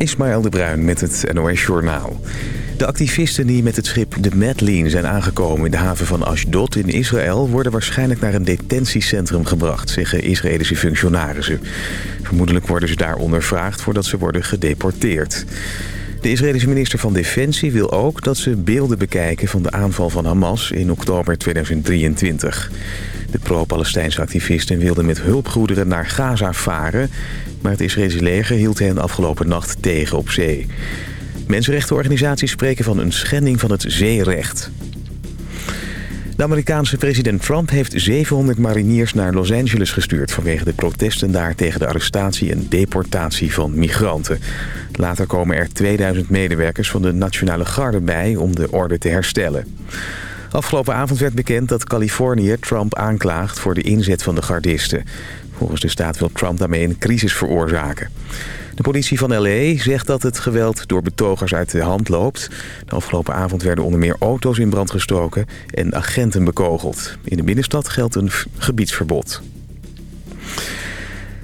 Ismaël de Bruin met het NOS Journaal. De activisten die met het schip de Madeleine zijn aangekomen in de haven van Ashdod in Israël... worden waarschijnlijk naar een detentiecentrum gebracht, zeggen Israëlische functionarissen. Vermoedelijk worden ze daar ondervraagd voordat ze worden gedeporteerd. De Israëlische minister van Defensie wil ook dat ze beelden bekijken van de aanval van Hamas in oktober 2023. De pro-Palestijnse activisten wilden met hulpgoederen naar Gaza varen... maar het Israëlische leger hield hen afgelopen nacht tegen op zee. Mensenrechtenorganisaties spreken van een schending van het zeerecht. De Amerikaanse president Trump heeft 700 mariniers naar Los Angeles gestuurd... vanwege de protesten daar tegen de arrestatie en deportatie van migranten. Later komen er 2000 medewerkers van de Nationale Garde bij om de orde te herstellen. Afgelopen avond werd bekend dat Californië Trump aanklaagt voor de inzet van de gardisten. Volgens de staat wil Trump daarmee een crisis veroorzaken. De politie van L.A. zegt dat het geweld door betogers uit de hand loopt. De afgelopen avond werden onder meer auto's in brand gestoken en agenten bekogeld. In de binnenstad geldt een gebiedsverbod.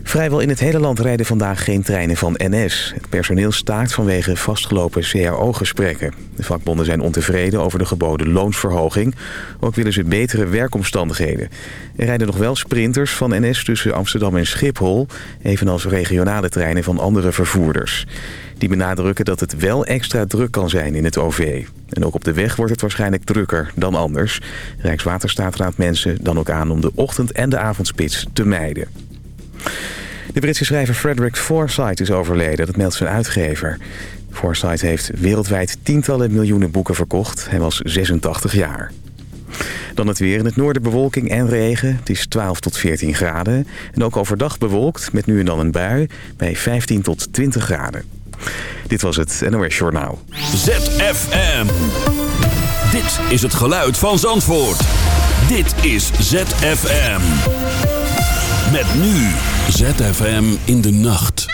Vrijwel in het hele land rijden vandaag geen treinen van NS. Het personeel staakt vanwege vastgelopen CAO-gesprekken. De vakbonden zijn ontevreden over de geboden loonsverhoging. Ook willen ze betere werkomstandigheden. Er rijden nog wel sprinters van NS tussen Amsterdam en Schiphol... evenals regionale treinen van andere vervoerders. Die benadrukken dat het wel extra druk kan zijn in het OV. En ook op de weg wordt het waarschijnlijk drukker dan anders. Rijkswaterstaat raadt mensen dan ook aan om de ochtend- en de avondspits te mijden. De Britse schrijver Frederick Forsyth is overleden, dat meldt zijn uitgever. Forsyth heeft wereldwijd tientallen miljoenen boeken verkocht. Hij was 86 jaar. Dan het weer. In het noorden bewolking en regen. Het is 12 tot 14 graden. En ook overdag bewolkt, met nu en dan een bui, bij 15 tot 20 graden. Dit was het NOS Journaal. ZFM. Dit is het geluid van Zandvoort. Dit is ZFM. Met nu ZFM in de nacht.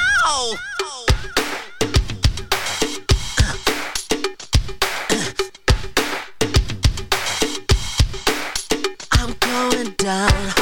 I'm going down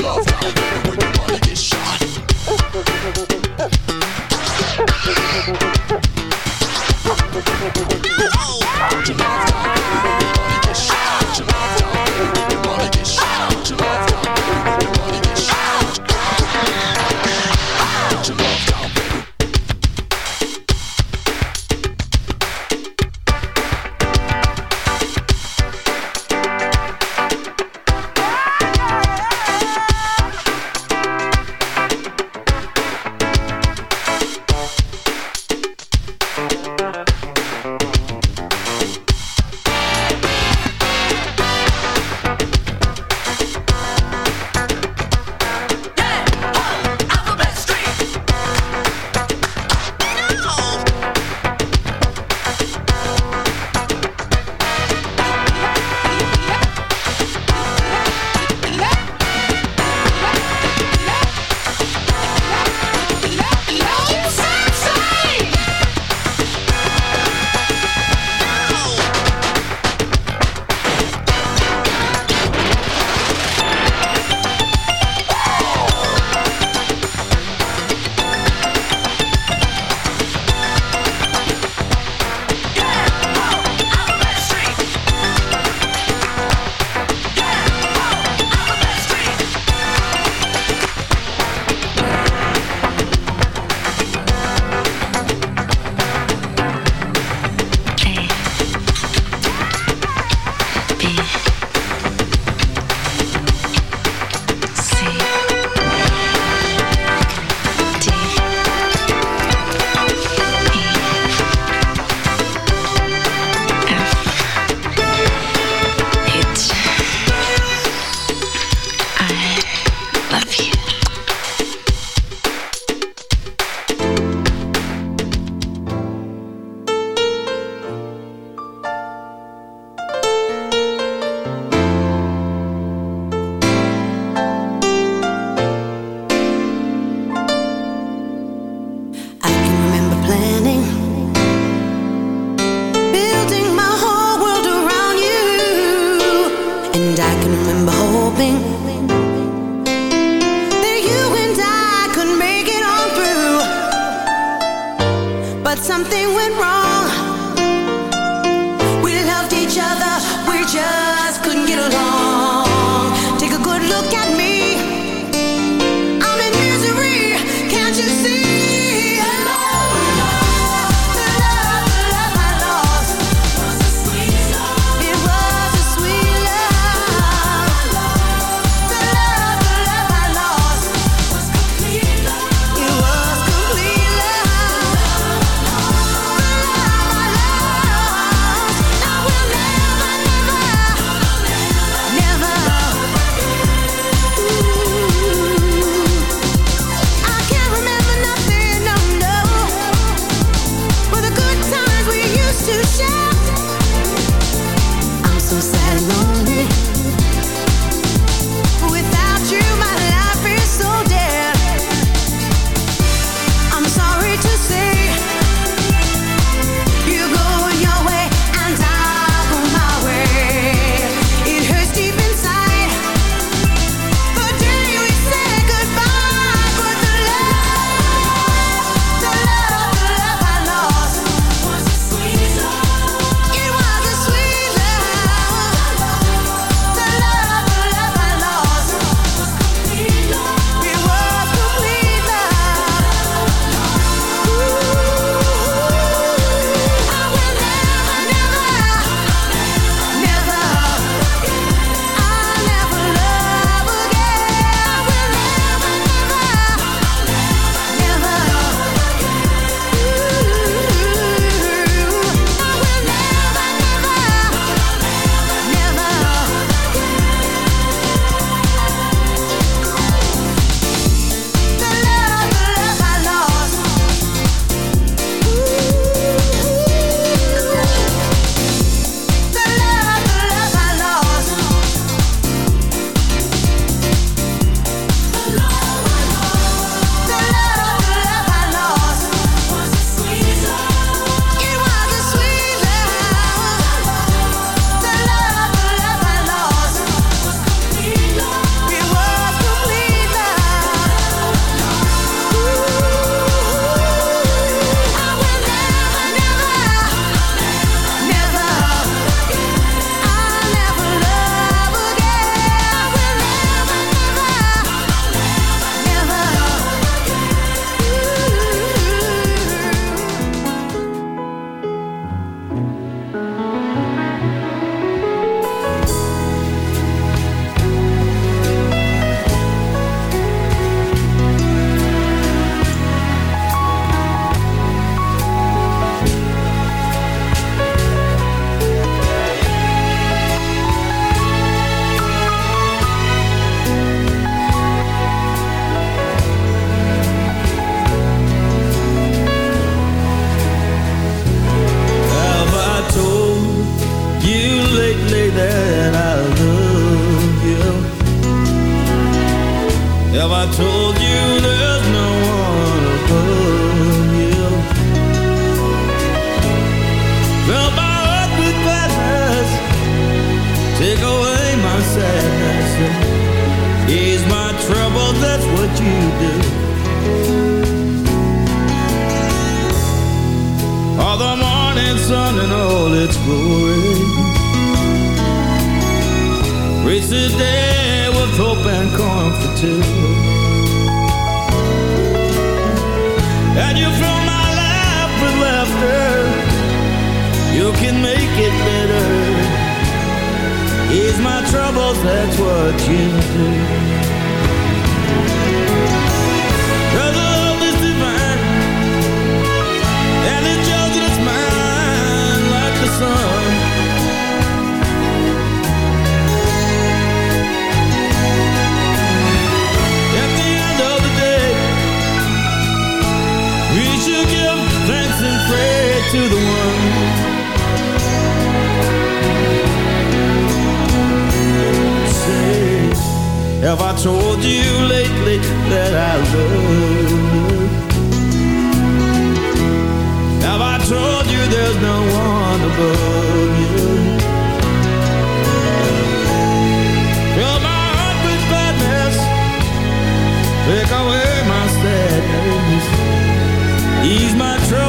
Never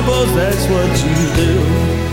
troubles. That's what you do.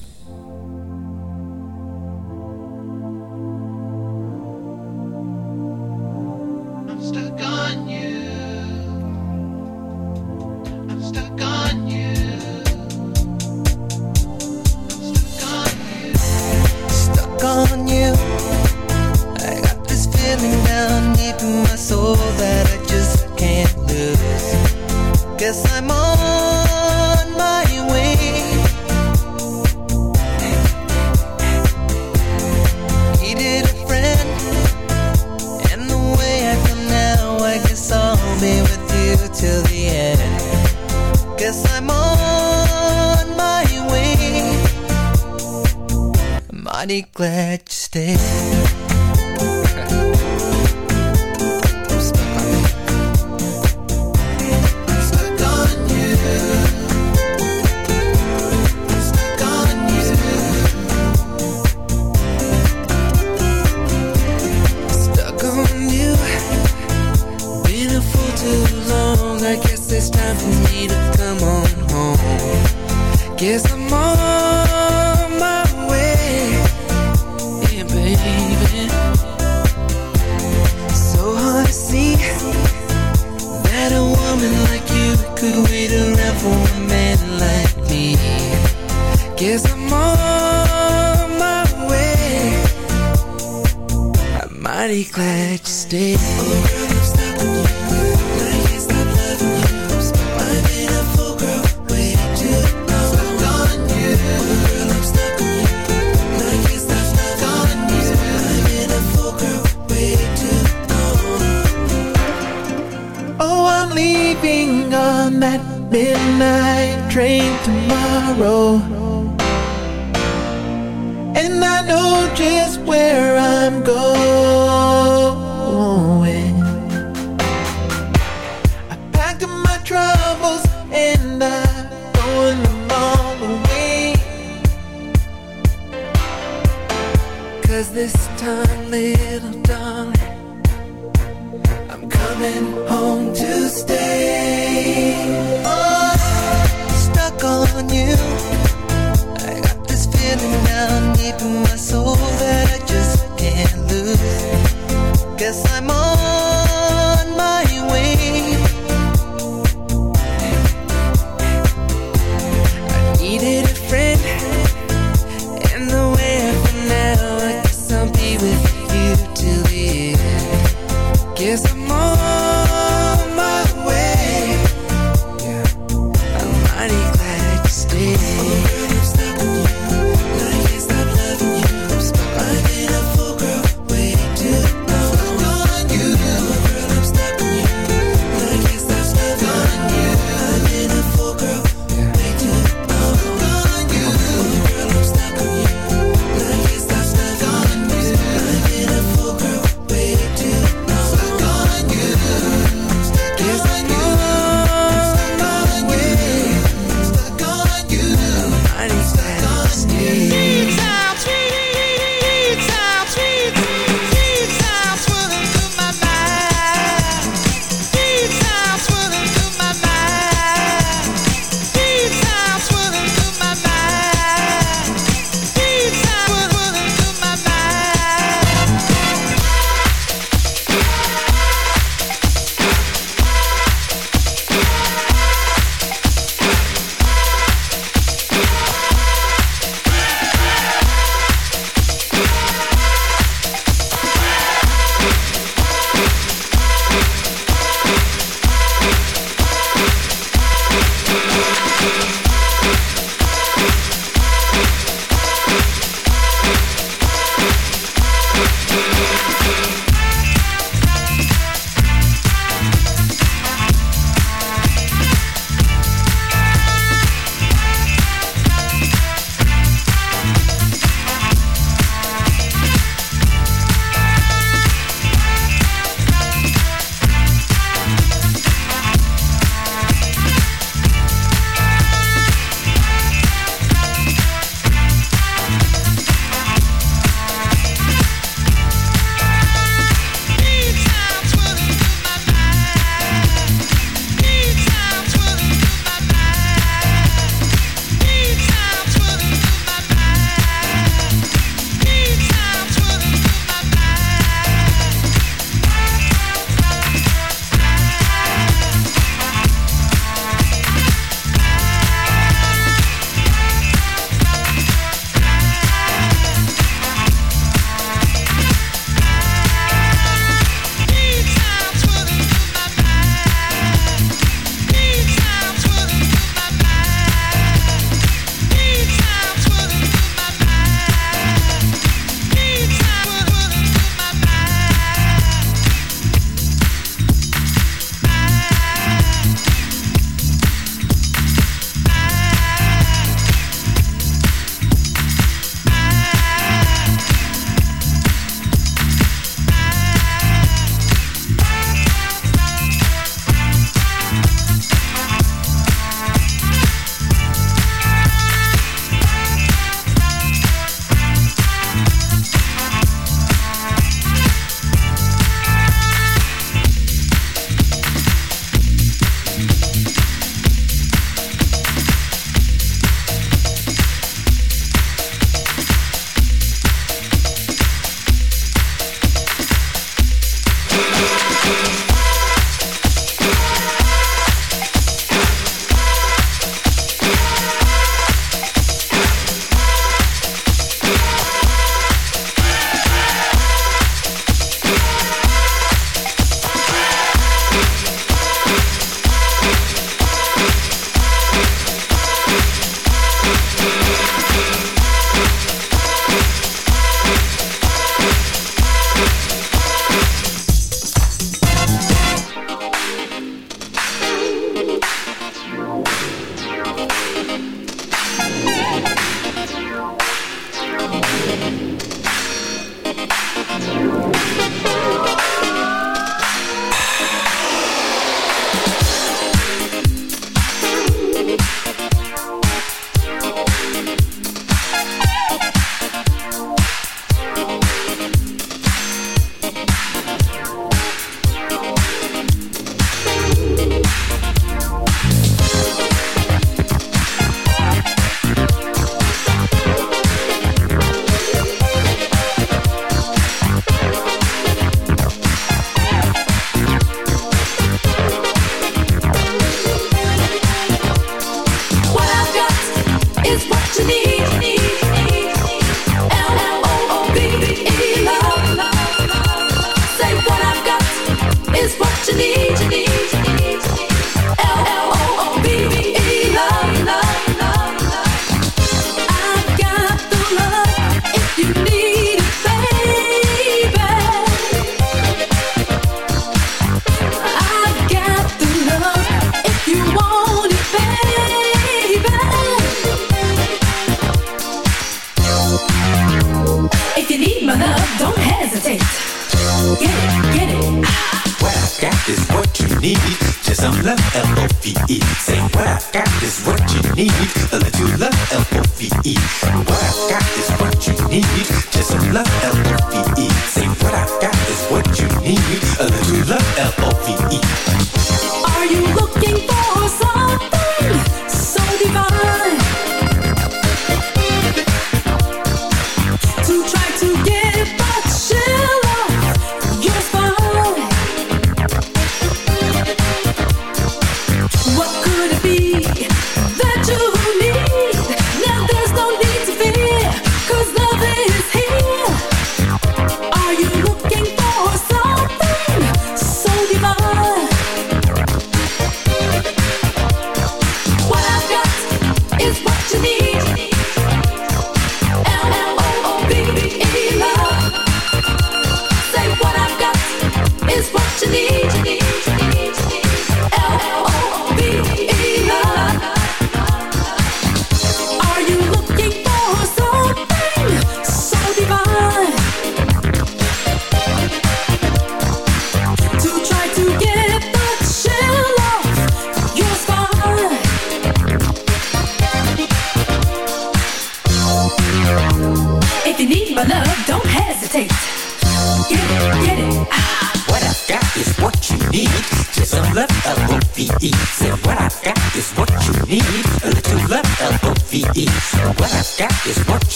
I'm leaving on that midnight train tomorrow. And I know just where I'm going. I packed up my troubles and I'm throwing them all way Cause this time live coming home to stay. Oh, stuck on you. I got this feeling down deep in my soul that I just can't lose. Guess I'm on.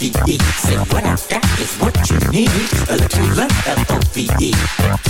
L-O-V-E. Say what I got is what you need. A little love, L-O-V-E.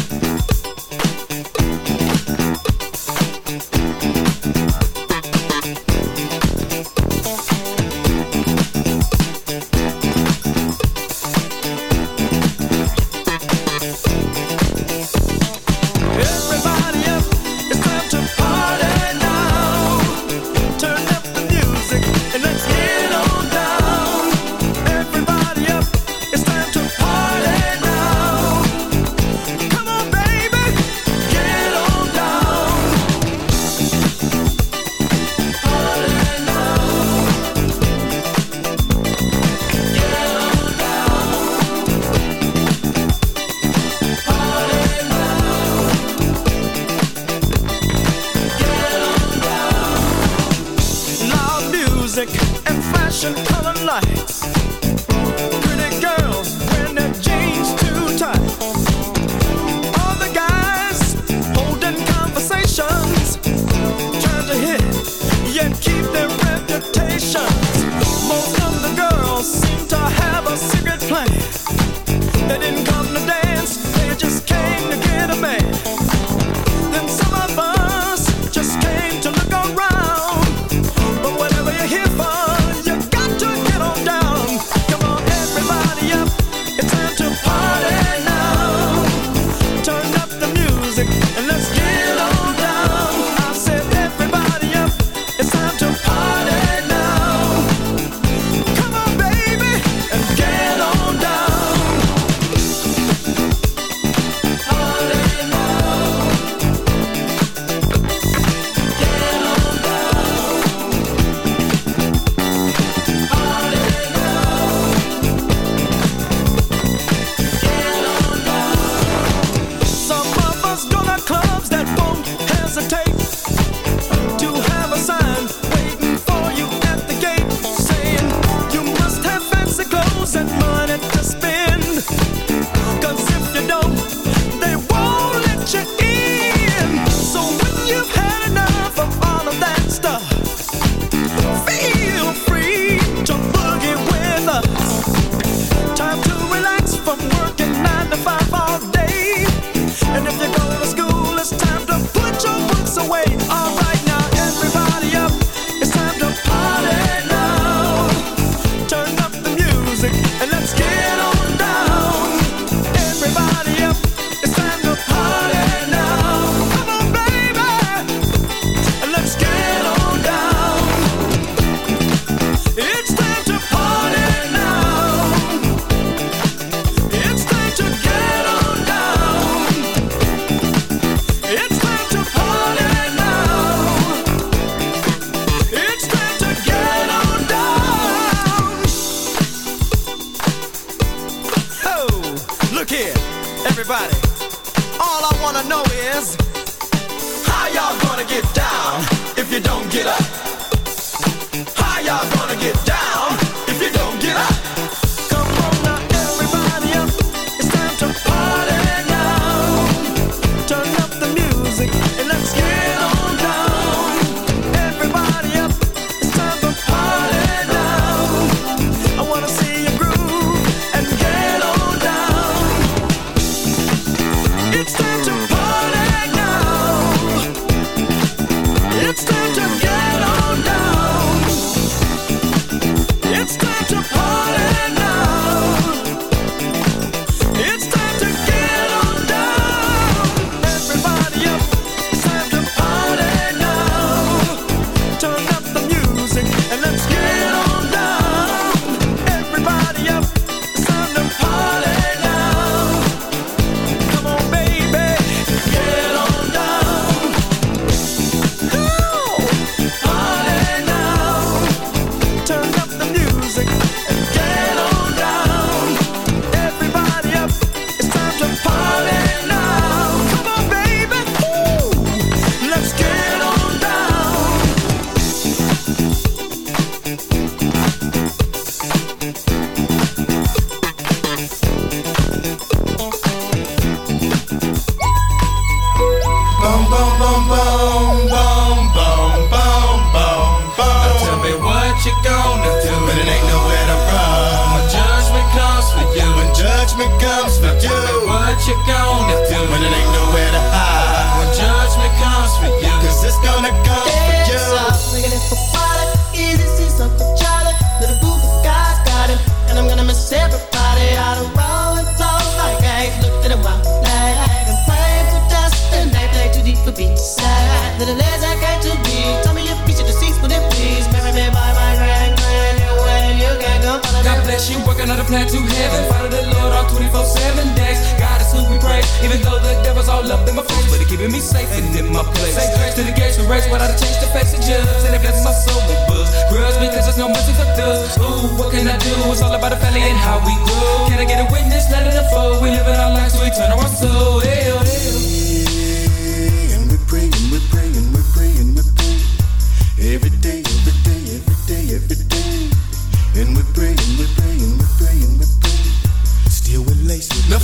We race without a change to face the judge. And it blesses my soul with buzz. Grudge because there's no mercy for thugs. Ooh, what can I do? It's all about the family and how we grow. Can I get a witness? Let it unfold. We living our lives, we turn our soul. Hell, oh, hell. Oh. And we're praying, we're praying, we're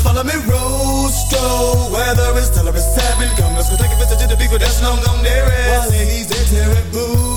follow me, Rosto. Weather is tolerance, having come. Let's go take a visit to the people that's long gone there. While he's a terrible.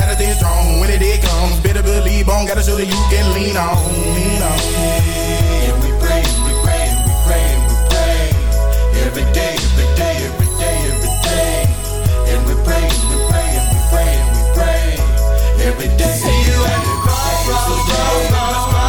gotta stay strong. When it day comes, better believe on. Gotta show that you can lean on, lean on. And we pray, we pray, we pray, we pray. Every day, every day, every day, every day. And we pray, we pray, we pray, we pray. Every day. See you at the crossroads. See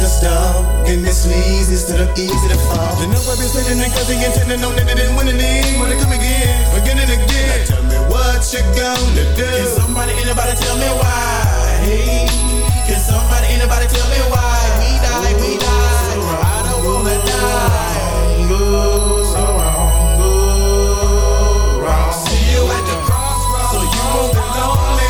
the stuff. And this leads instead of easy to fall. The number be sitting there cause he intended on that they didn't win the league. Wanna come again, again and again. Now tell me what you gonna do. Can somebody, anybody tell me why? Hey, can somebody, anybody tell me why? We die, we die. I don't wanna die. Go so wrong, go. See you at the crossroads. So you won't be lonely.